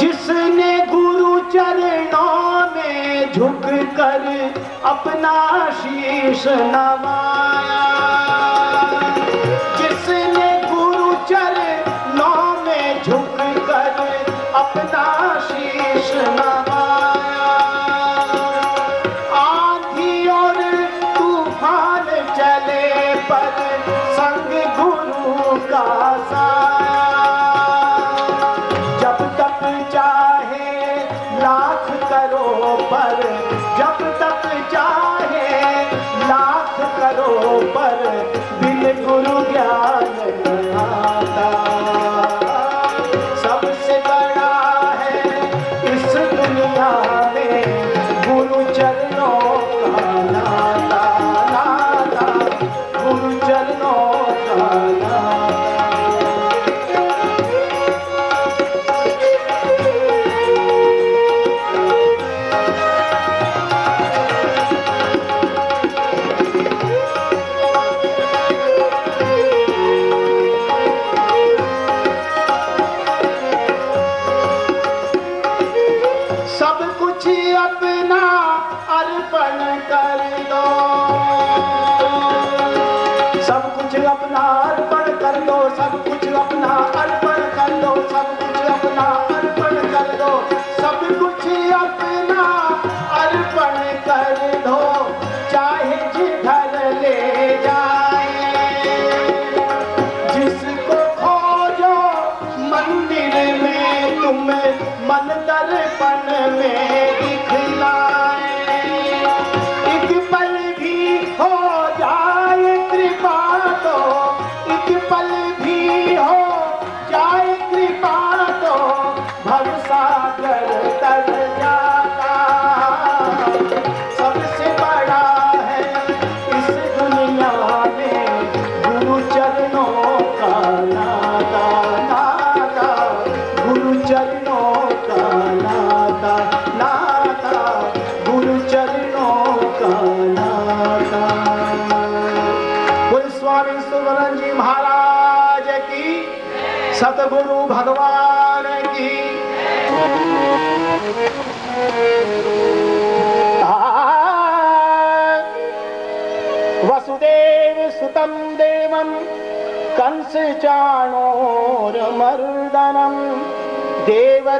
जिसने गुरु चरणों में झुक कर अपना शीश नवाया।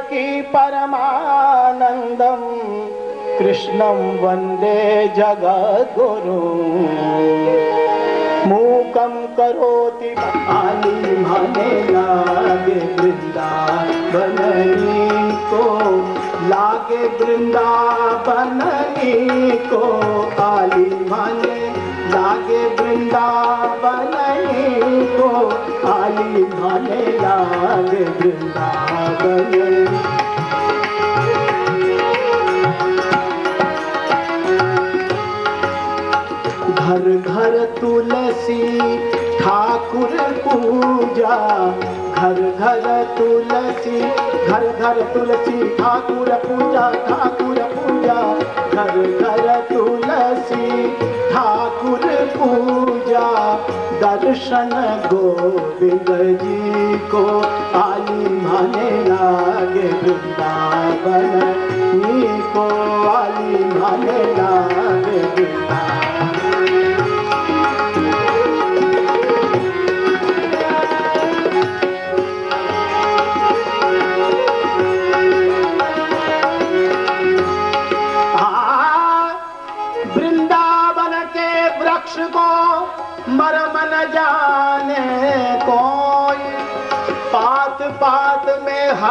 देवकी परमानन्दं कृष्णं वंदे जगद्गुरु। मूकं करोति लागे वृंदावननी को। लागे वृंदावननी को आली माने लागे वृंदावननी को आली माने लागे वृंदावननी घर घर तुलसी ठाकुर पूजा, घर घर तुलसी, घर घर तुलसी ठाकुर पूजा ठाकुर पूजा, घर घर तुलसी। ठाकुर पूजा दर्शन गोविंद जी को आली माने लागे नी को आली माने लागे वृंदावन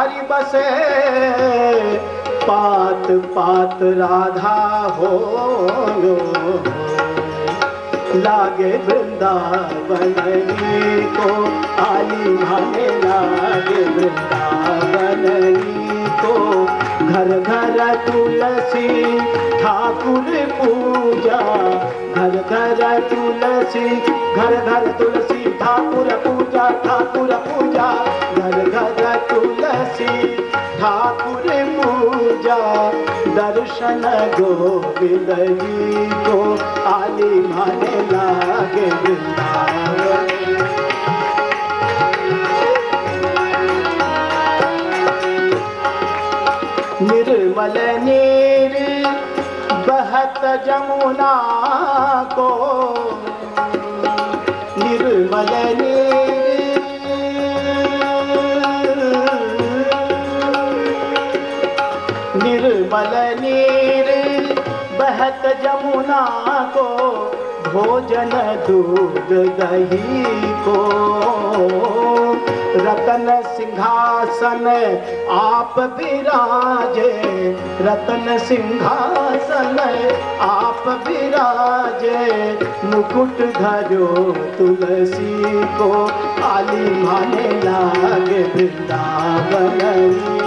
में हरि बसे, पात पात राधा हो लागे वृंदावन को आली भाने लागे वृंदावन को घर घर तुलसी, ठाकुर पूजा। घर घर तुलसी, घर घर तुलसी, ठाकुर पूजा ठाकुर पूजा। घर घर तुलसी ठाकुर पूजा, दर्शन गोविंद को आली मन लागे वृंदावन निर्मल नीर बहत जमुना को भोजन दूध दही को। रतन सिंहासन आप विराजे। रतन सिंहासन आप विराजे। मुकुट धरो तुलसी को, आली माने लागे वृंदावन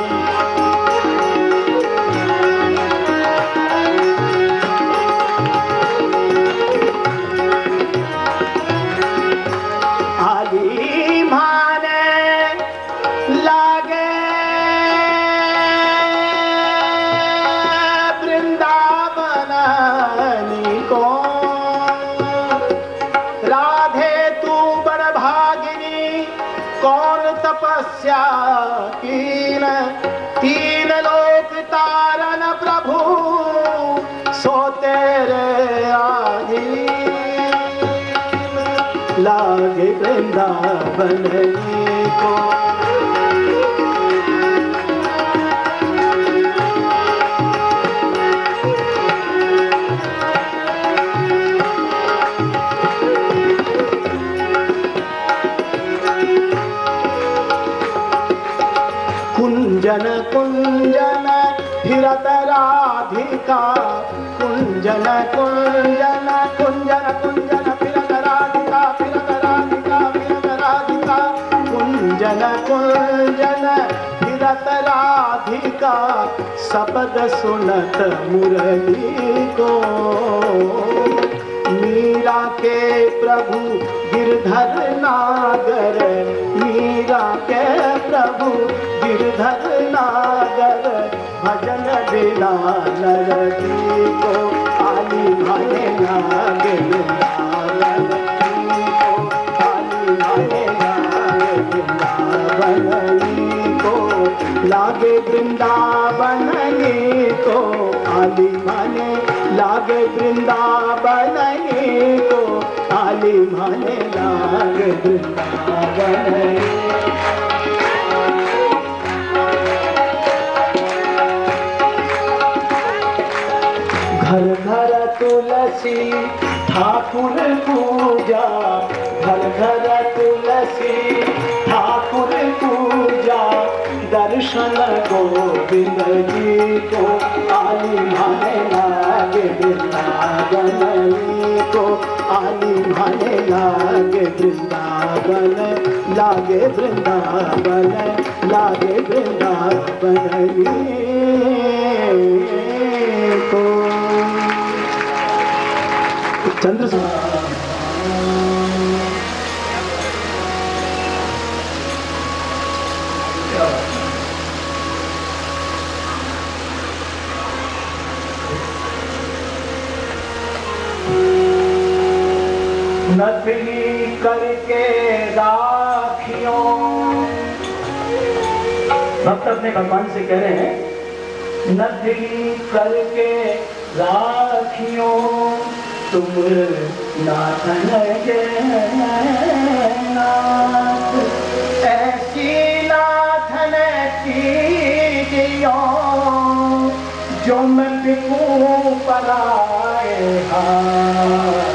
लागे वृंदावन को कुंजन कुंजन फिरत राधिका। कुंजन कुंजन कुंजन कुंजन। राधिका शब्द सुनत मुरली को। मीरा के प्रभु गिरधर नागर, मीरा के प्रभु गिरधर नागर, भजन बिना को आली लागे वृंदावन वृंदावन को आली माने, लागे वृंदावन को आली माने, लागे वृंदावन घर घर तुलसी ठाकुर पूजा, घर घर तुलसी दर्शन गोविंद जी को आली माने लागे वृंदावन को आली माने लागे वृंदावन लागे वृंदावन लागे वृंदावन को। चंद्र करके राखियों। भक्त अपने भगवान से कह रहे हैं नथली करके राखियों। तुम नाथन नाथ। ऐसी नाथन की जो मैं बिकूं पराए हाथ।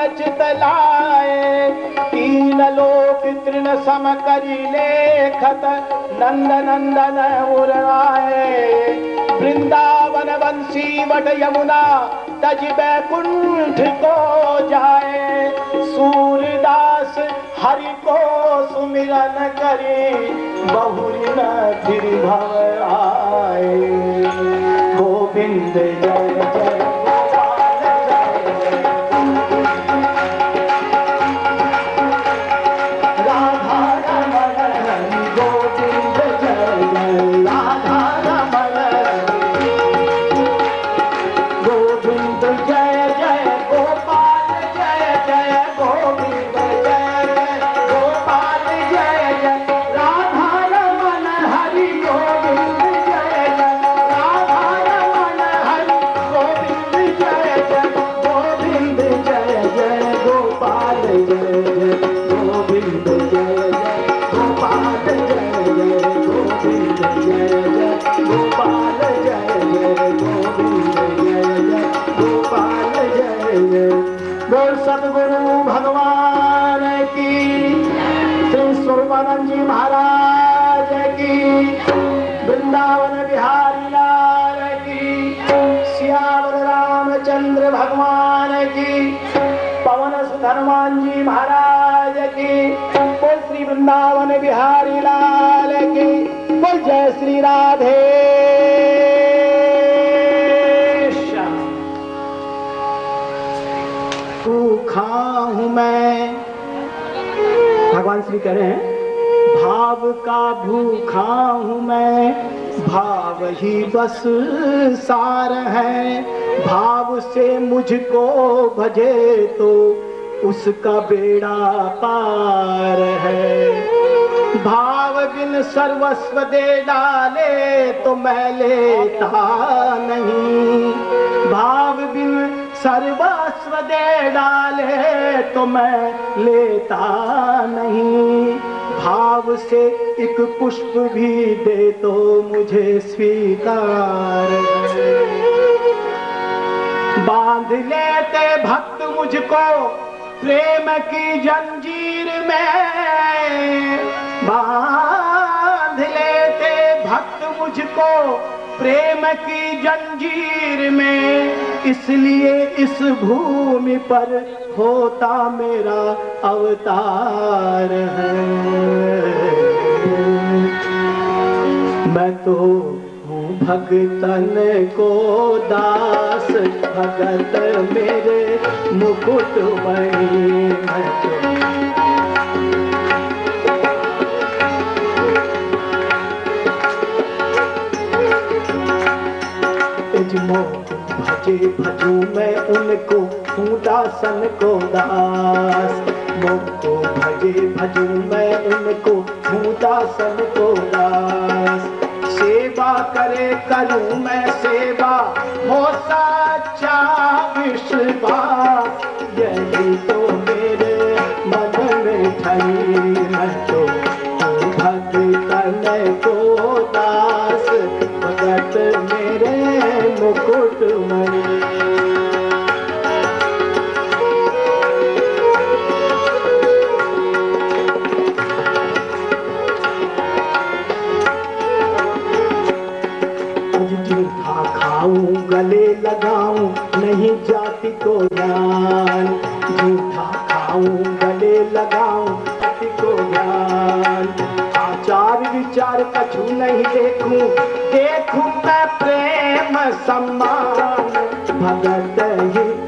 कमल चित लाए तीन लोक तृण सम करी लेखत नंद नंदन उड़ाए वृंदावन बंसी वट यमुना, तज बैकुंठ को जाए। सूरदास हरि को सुमिरन करे, बहुरी न फिर भव आए। गोविंद जय जय। उसका बेड़ा पार है। भाव बिन सर्वस्व दे डाले तो मैं लेता नहीं। भाव बिन सर्वस्व दे डाले तो मैं लेता नहीं। भाव से एक पुष्प भी दे तो मुझे स्वीकार। बाँध लेते भक्त मुझको प्रेम की जंजीर में बाँध लेते भक्त मुझको प्रेम की जंजीर में। इसलिए इस भूमि पर होता मेरा अवतार है। मैं तो भगतन को दास, भगत मेरे मुकुट मणि भजे। भजू मैं उनको, हूँ दासन को दास। मोको भजे भजू मैं उनको, हूँ दासन को दास। सेवा करे, करूँ मैं सेवा। हो सच्चा विश्वा यही तो मेरे मन में ठई मैं तो गले लगाऊँ, नहीं जाती को जान। झूठा खाऊं, गले लगाऊँ पति को तो जान। आचार विचार कछु नहीं देखूँ देखूँ मैं प्रेम सम्मान। भगत हित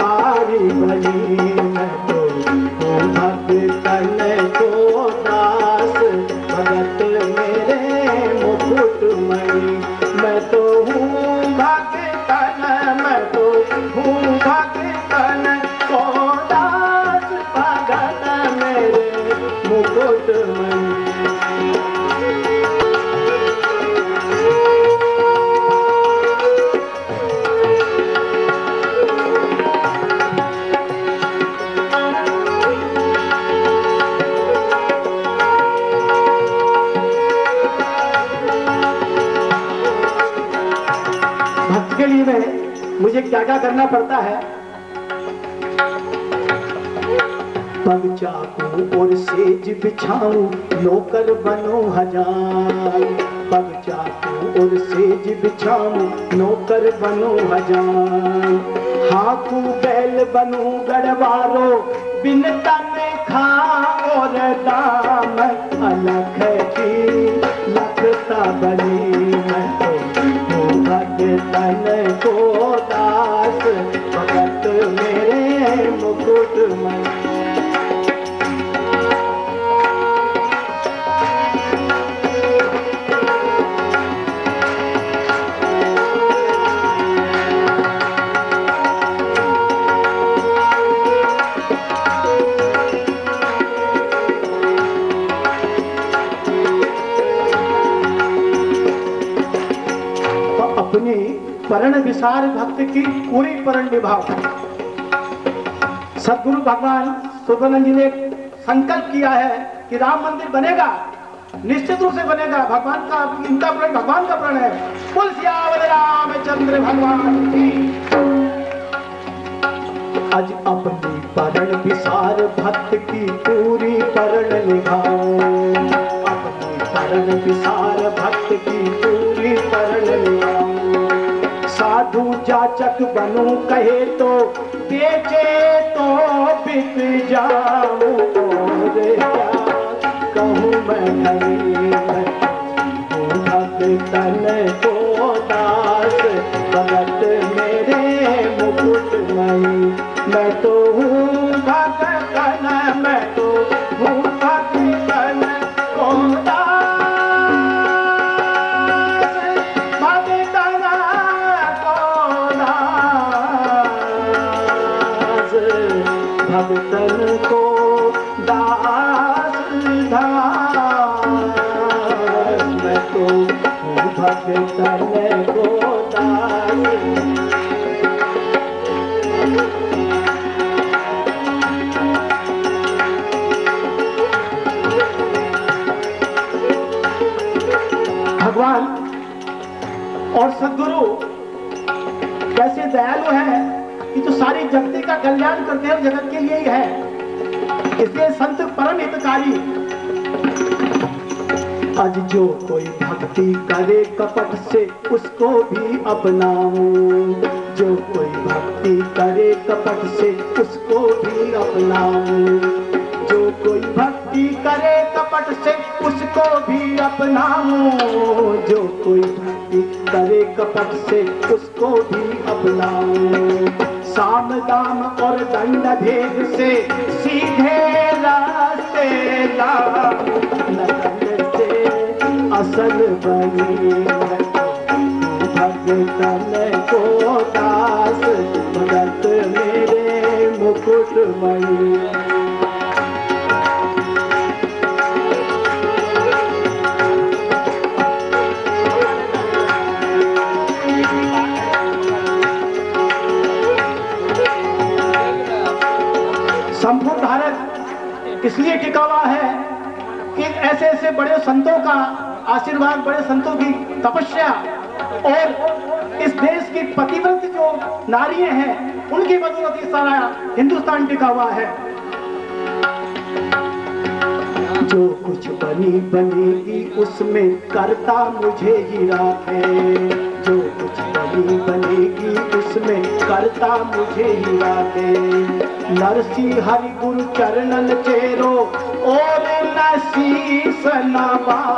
नारी बनी। क्या करना पड़ता है? पग चाकू और सेज बिछाऊं, नौकर बनो हज़ार। पग चाकू और सेज बिछाऊं, नौकर बनो हज़ार। हाथू बैल बनू, गढ़वारो, बिन तन खा और दाम अलख की लखता बनी विसार भक्त की पूरी परण निभाओ। सदगुरु भगवान सुब्रमण्य जी ने संकल्प किया है कि राम मंदिर बनेगा, निश्चित रूप से बनेगा। भगवान का इनका प्रण, भगवान का प्रण है। सियावर रामचंद्र भगवान की। आज अपनी परण विसार भक्त की पूरी परण निभाओ। अपनी परण विसार भक्त की पूरी परण निभाओ। साधु जाचक बनू कहे तो बेचे तो बिक जाऊं कहूँ मैं भगतन को दास भगत मेरे मुकुट नहीं मैं तो हूँ कपट से उसको भी अपनाऊं। जो कोई भक्ति करे कपट से उसको भी अपनाऊं। जो कोई भक्ति करे कपट से उसको भी अपनाऊं। जो कोई भक्ति करे कपट से उसको भी अपनाऊं। साम, दाम और दंड भेद से सीधे रास्ते लाऊं। असल बनी आशीर्वाद, बड़े संतों की तपस्या और इस देश की पतिव्रत जो नारियाँ हैं, उनकी बदौलत ये सारा हिंदुस्तान टिका हुआ है। जो कुछ बनी, बनेगी, उसमें करता मुझे ही राख है। जो कुछ बनी, बनेगी, उसमें करता मुझे ही राख है। नरसी हरि गुरु चरणन चेरो, और श नवाला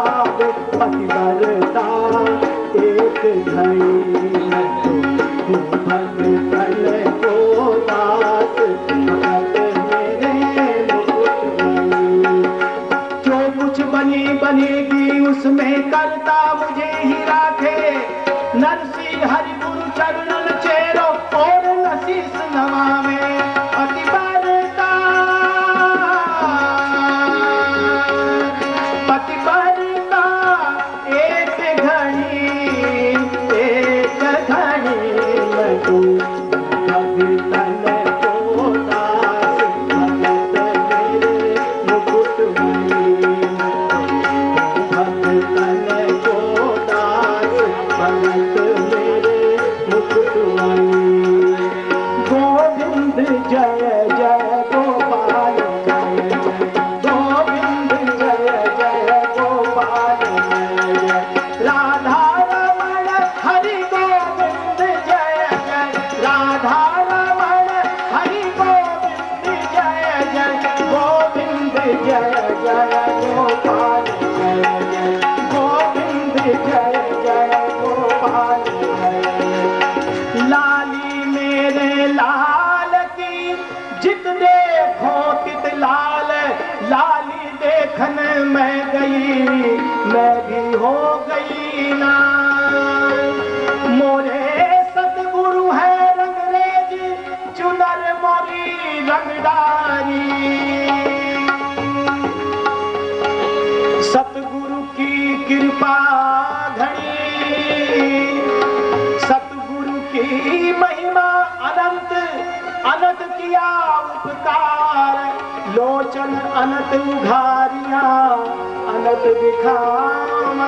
जय जय गोपाल अनत उघारिया अनत विखात्म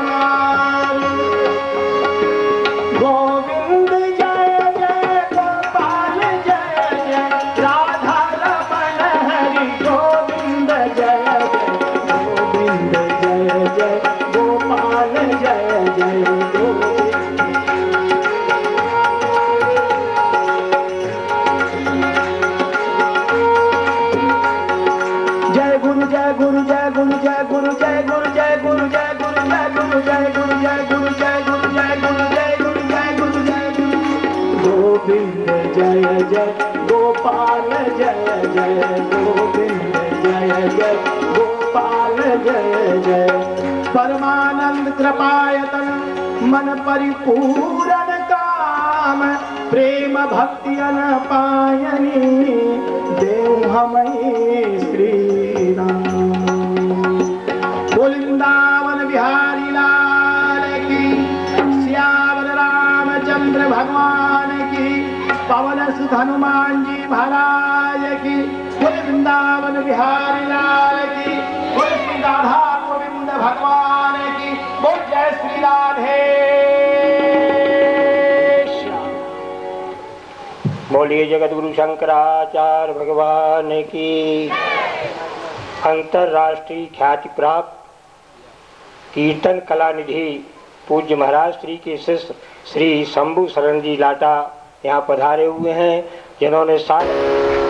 परिपूरन काम, प्रेम भक्ति अन पायनी दे श्री राम गोलिंदावन बिहारी लाल की श्यावर रामचंद्र भगवान की, पवन सुत हनुमान जी महाराज की गोल वृंदावन बिहारी लाल की गोल राधा गोविंद भगवान राधे। बोलिए जगत गुरु शंकराचार्य भगवान की अंतरराष्ट्रीय ख्याति प्राप्त कीर्तन कला निधि पूज्य महाराज श्री के शिष्य श्री शंभु शरण जी लाटा यहाँ पधारे हुए हैं, जिन्होंने सारे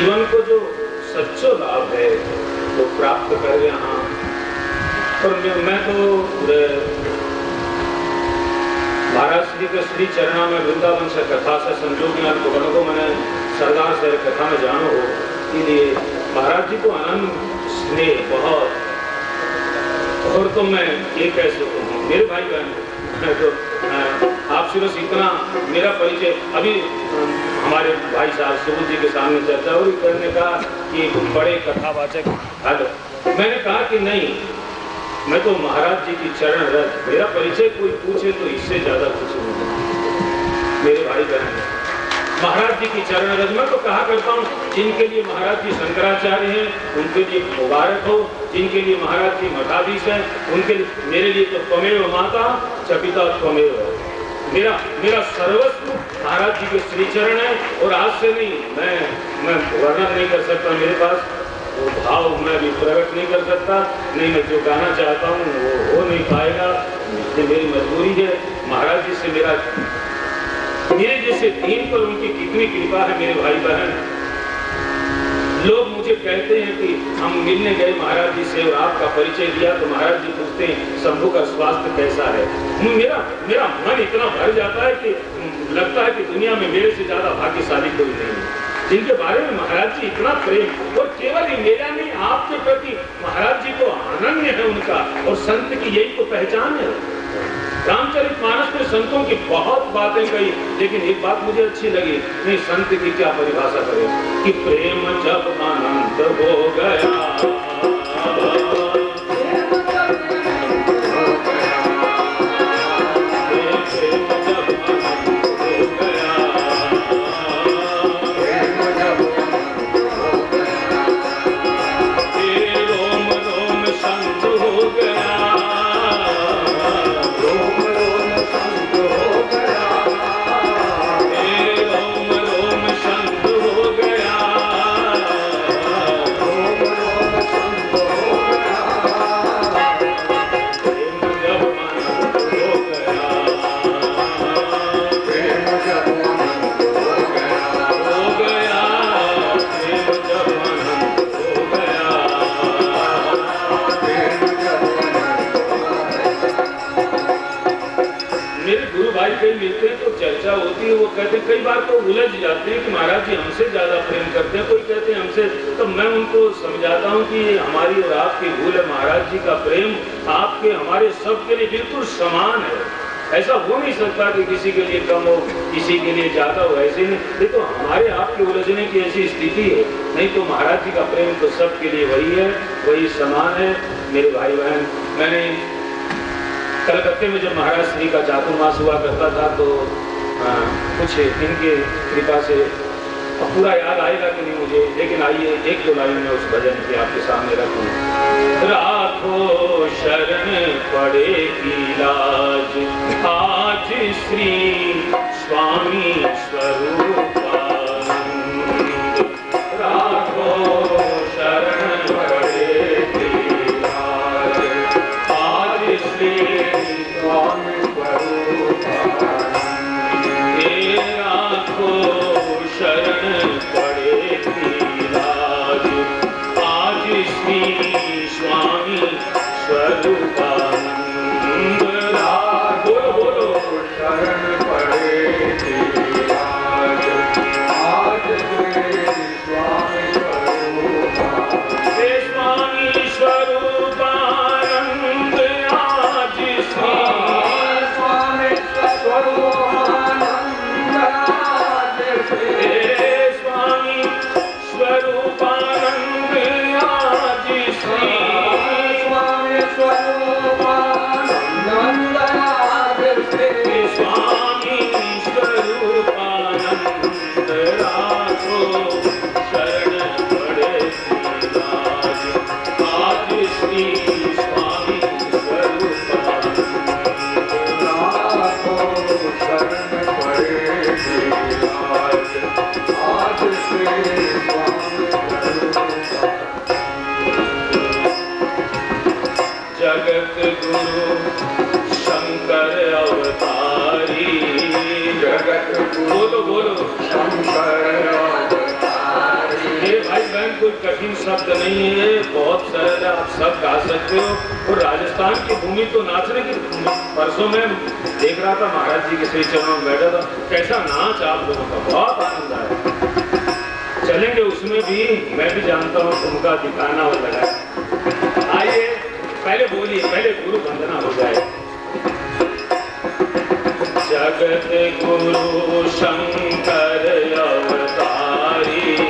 जीवन को जो सच्चो लाभ है वो प्राप्त कर यहाँ पर मैं, मैं तो महाराज श्री के श्री चरणा में वृंदावन से कथा से संजोग में को को मैंने सरदार से कथा में जानो हो इसलिए महाराज जी को आनंद स्नेह बहुत। और तो मैं ये कहूँ मेरे भाई बहन तो अ, आप सिर्फ़ इतना मेरा परिचय अभी हमारे भाई साहब सुबुद जी के सामने चर्चा हुई करने का कि बड़े कथावाचक हेलो। मैंने कहा कि नहीं, मैं तो महाराज जी की चरण रथ, मेरा परिचय कोई पूछे तो इससे ज़्यादा कुछ नहीं। मेरे भाई बहन महाराज जी की चरण रज में तो कहा करता हूँ, जिनके लिए महाराज जी शंकराचार्य हैं, उनके लिए मुबारक हो। जिनके लिए महाराज जी मठाधीश हैं, उनके लिए, मेरे लिए तो त्वमेव माता, चपिता त्वमेव। मेरा मेरा सर्वस्व महाराज जी के श्री चरण है और आज से नहीं मैं मैं वर्णन नहीं कर सकता मेरे पास। वो भाव मैं भी प्रकट नहीं कर सकता। नहीं मैं जो गाना चाहता हूँ, वो हो नहीं पाएगा। ये मेरी मजबूरी है। महाराज जी से मेरा, मेरे जैसे दीन पर उनकी कितनी कृपा है मेरे भाई बहन। लोग मुझे कहते हैं कि हम मिलने गए, महाराज जी से और आपका परिचय दिया तो महाराज जी पूछते हैं, शंभु का स्वास्थ्य कैसा है? मेरा मेरा मन इतना भर जाता है कि लगता है कि दुनिया में मेरे से ज़्यादा भाग्यशाली कोई नहीं है। जिनके बारे में महाराज जी इतना प्रेम और केवल मेरा नहीं, आपके प्रति महाराज जी को अनन्य है उनका, और संत की यही तो पहचान है। रामचरित मानस में संतों की बहुत बातें कही, लेकिन एक बात मुझे अच्छी लगी, नहीं, संत की क्या परिभाषा करे कि प्रेम जब अनंत हो गया। जाते हैं कि महाराज जी, हमसे ज़्यादा प्रेम करते हैं। कोई कहते हैं, हमसे तो मैं उनको समझाता हूँ कि हमारी और आपकी भूल है। महाराज जी का प्रेम आपके, हमारे सबके लिए बिल्कुल समान है। ऐसा हो नहीं सकता कि किसी के लिए कम हो, किसी के लिए ज़्यादा हो, ऐसे नहीं। ये तो हमारे आपके उलझने की ऐसी स्थिति है। नहीं तो महाराज जी का प्रेम तो सबके लिए वही है, वही समान है। मेरे भाई बहन मैंने कलकत्ते में जब महाराज श्री का चातुर्मास हुआ करता था तो कुछ इनके कृपा से। अब पूरा याद आएगा कि नहीं मुझे, लेकिन आइए, एक दो लाइन में उस भजन की आपके सामने रखूँ। राखो शरण पड़े की लाज, आज श्री स्वामी स्वरूपानंद कठिन शब्द नहीं है बहुत सरल है, आप सब गा सकते हो। और राजस्थान की भूमि तो नाचने की परसों में देख रहा था, महाराज जी के श्री चरणों में बैठा था। कैसा नाच आप लोगों का, बहुत आनंद आया। चलेंगे उसमें भी, मैं भी जानता हूँ ठुमका दिखाना और लगाए आइए, पहले बोलिए, पहले गुरु वंदना हो जाए। जगत गुरु शंकर अवतारी।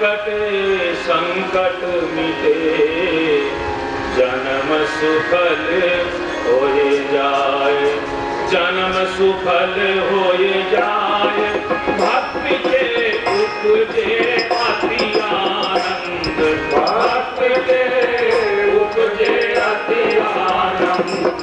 पाप कटे संकट मिटे। जन्म सुफल होए जाए। जन्म सुफल होए जाए। भक्ति के उपजे अति आनंद। भक्ति के उपजे अति आनंद।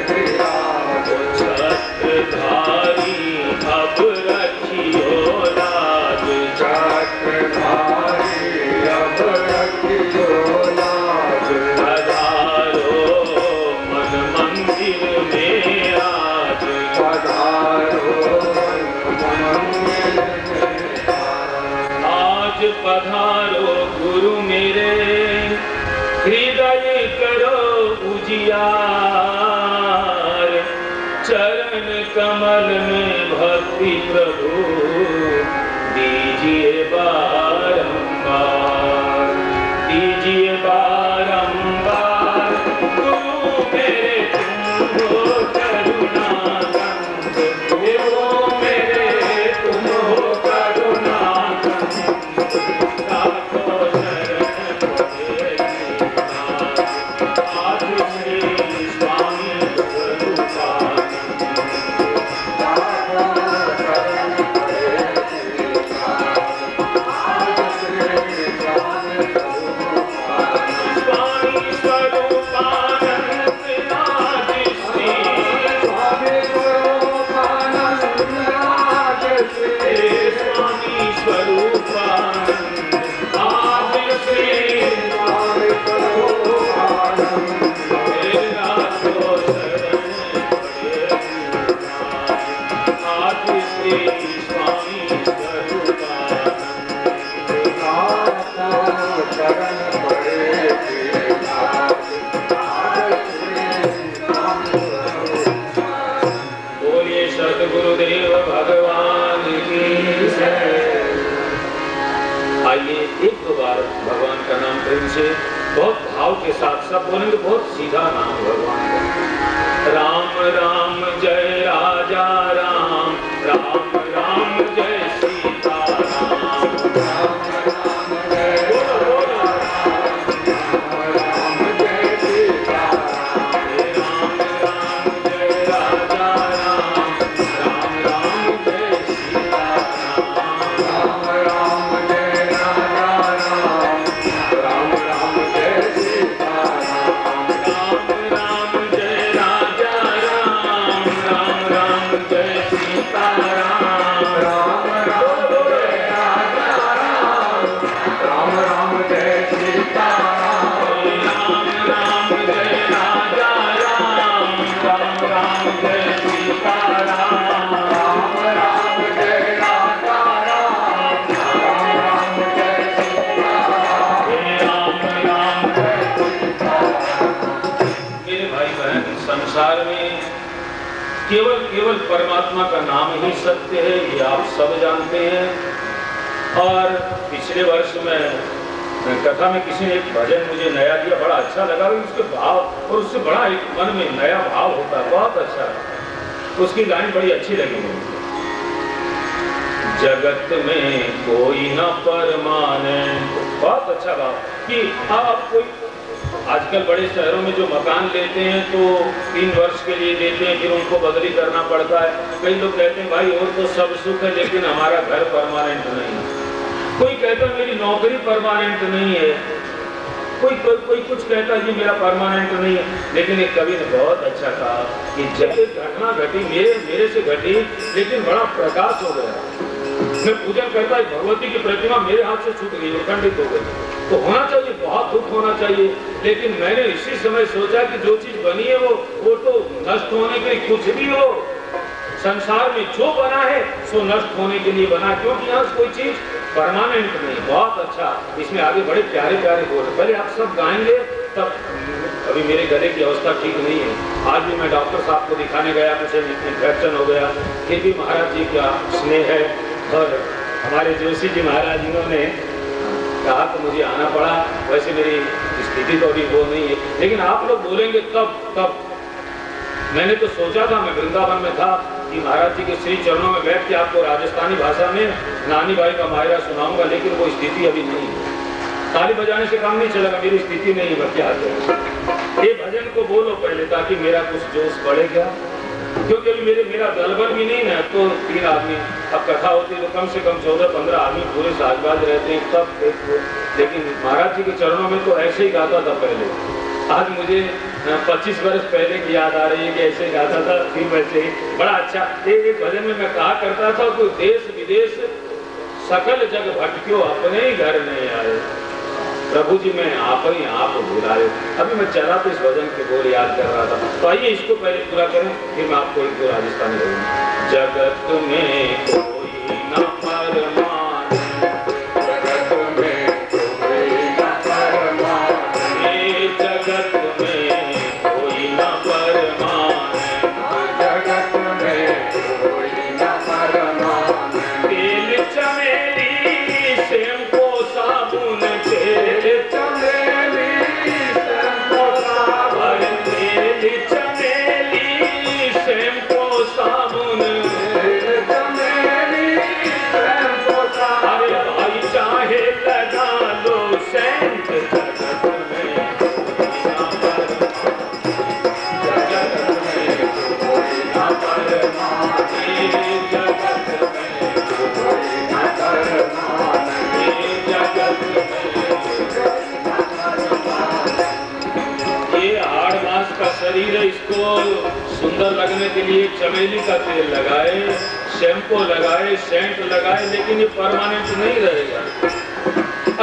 पधारो मन मंदिर में आज। आज पधारो गुरु मेरे हृदय करो उजियार। चरण कमल में भक्ति प्रभु दी मेरे के साथ सब बोलेंगे बहुत सीधा नाम भगवान राम राम जय राजा केवल केवल परमात्मा का नाम ही सत्य है, ये आप सब जानते हैं। और पिछले वर्ष में कथा में किसी ने एक भजन मुझे नया दिया, बड़ा अच्छा लगा उसके भाव, और उससे बड़ा एक मन में नया भाव होता है बहुत अच्छा उसकी लाइन बड़ी अच्छी लगी मुझे। जगत में कोई न परमाने, बहुत अच्छा भाव। कि आप कोई आजकल बड़े शहरों में जो मकान लेते हैं तो तीन वर्ष के लिए देते हैं, फिर उनको बदली करना पड़ता है। कई लोग कहते हैं, भाई, और तो सब सुख है, लेकिन हमारा घर परमानेंट नहीं है। कोई कहता, मेरी नौकरी परमानेंट नहीं है। कोई कोई कोई कुछ कहता, जी, मेरा परमानेंट नहीं है। लेकिन एक कवि ने बहुत अच्छा कहा कि जब घटना घटी, मेरे मेरे से घटी, लेकिन बड़ा प्रकाश हो गया। मैं पूजन करता है, भगवती की प्रतिमा मेरे हाथ से छूट गई खंडित हो गई। तो होना चाहिए, बहुत दुख होना चाहिए, लेकिन मैंने इसी समय सोचा कि जो चीज़ बनी है वो वो तो नष्ट होने के लिए कुछ भी हो। संसार में जो बना है, सो नष्ट होने के लिए बना, क्योंकि यहाँ कोई चीज़ परमानेंट नहीं, बहुत अच्छा। इसमें आगे बड़े प्यारे प्यारे बोल। पहले आप सब गाएँगे, तब अभी मेरे गले की अवस्था ठीक नहीं है। आज भी मैं डॉक्टर साहब को दिखाने गया, कुछ इन्फेक्शन हो गया। फिर भी महाराज जी का स्नेह है। और हमारे जोशी जी महाराज, इन्होंने कहा तो मुझे आना पड़ा। वैसे मेरी स्थिति तो अभी वो नहीं है। लेकिन आप लोग बोलेंगे तब तब। मैंने तो सोचा था, मैं वृंदावन में था कि महाराज जी के श्री चरणों में बैठ के आपको राजस्थानी भाषा में नानी भाई का मायरा सुनाऊँगा, लेकिन वो स्थिति अभी नहीं है। ताली बजाने से काम नहीं चलेगा मेरी स्थिति नहीं है क्या ये भजन को बोलो पहले, ताकि मेरा कुछ जोश बढ़ेगा क्योंकि अभी मेरे, मेरा दलबल भी नहीं ना तो तीन आदमी, अब कथा होती है तो कम से कम चौदह, पंद्रह आदमी पूरे साजबाज रहते हैं, तब एक लेकिन महाराज जी के चरणों में तो ऐसे ही गाता था पहले। आज मुझे पच्चीस वर्ष पहले की याद आ रही है कि ऐसे गाता था, फिर वैसे ही, बड़ा अच्छा। एक एक भजन में मैं कहा करता था कोई देश विदेश सकल जग भटक्यो, अपने ही घर नहीं आए। प्रभु जी, मैं आप ही, आप बुलाए अभी मैं चला तो इस भजन के बोल याद कर रहा था। तो आइए इसको पहले पूरा करें, फिर मैं आपको एक दो राजस्थानी जगत में कोई न शरीर इसको सुंदर लगने के लिए चमेली का तेल लगाए, शैम्पू लगाए सेंट लगाए, लेकिन ये परमानेंट नहीं रहेगा।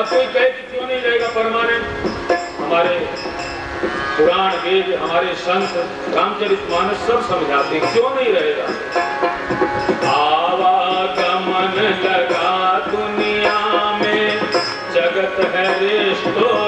अब कोई कहे कि क्यों नहीं रहेगा परमानेंट हमारे पुराण वेद, हमारे संत रामचरित मानस सब समझाते क्यों नहीं रहेगा? आवागमन लगा दुनिया में, जगत है रेस्टोरेंट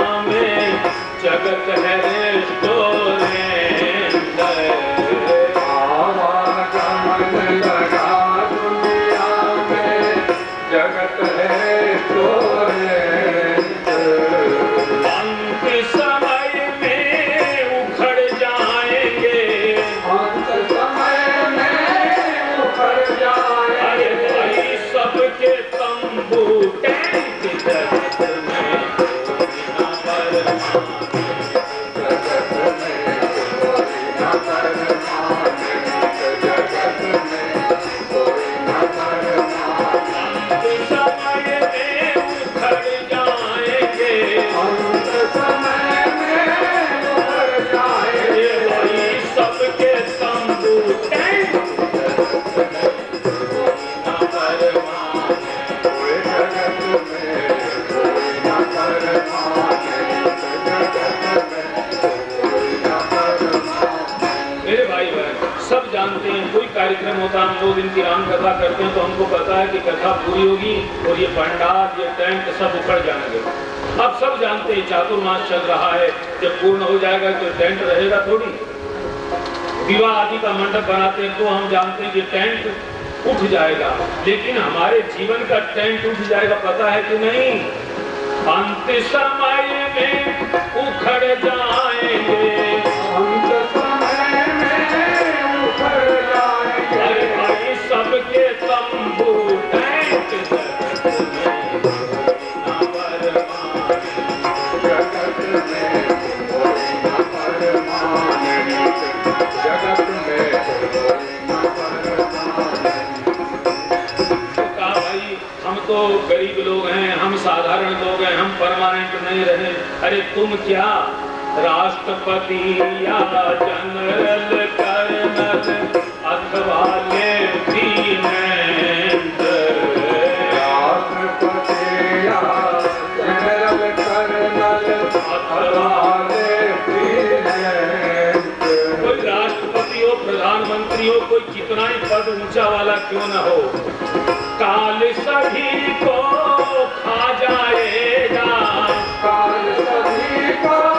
जगत है रेस्टोरेंट दिन की राम कथा करते हैं तो हमको पता है कि कथा पूरी होगी और ये पंडाल ये टेंट सब उखड़ जाएँगे। अब सब जानते हैं, चातुर्मास चल रहा है। जब पूर्ण हो जाएगा तो टेंट रहेगा थोड़ी। विवाह आदि का मंडप बनाते हैं तो हम जानते हैं कि टेंट उठ जाएगा। लेकिन हमारे जीवन का टेंट उठ जाएगा, पता है कि नहीं? अंत समय में उखड़ जाएँगे। नहीं रहे। अरे तुम क्या? राष्ट्रपति या जनरल कर्नल अथवा राष्ट्रपति हो प्रधानमंत्री हो कोई कितना ही पद ऊँचा वाला क्यों ना हो? काल सभी को God.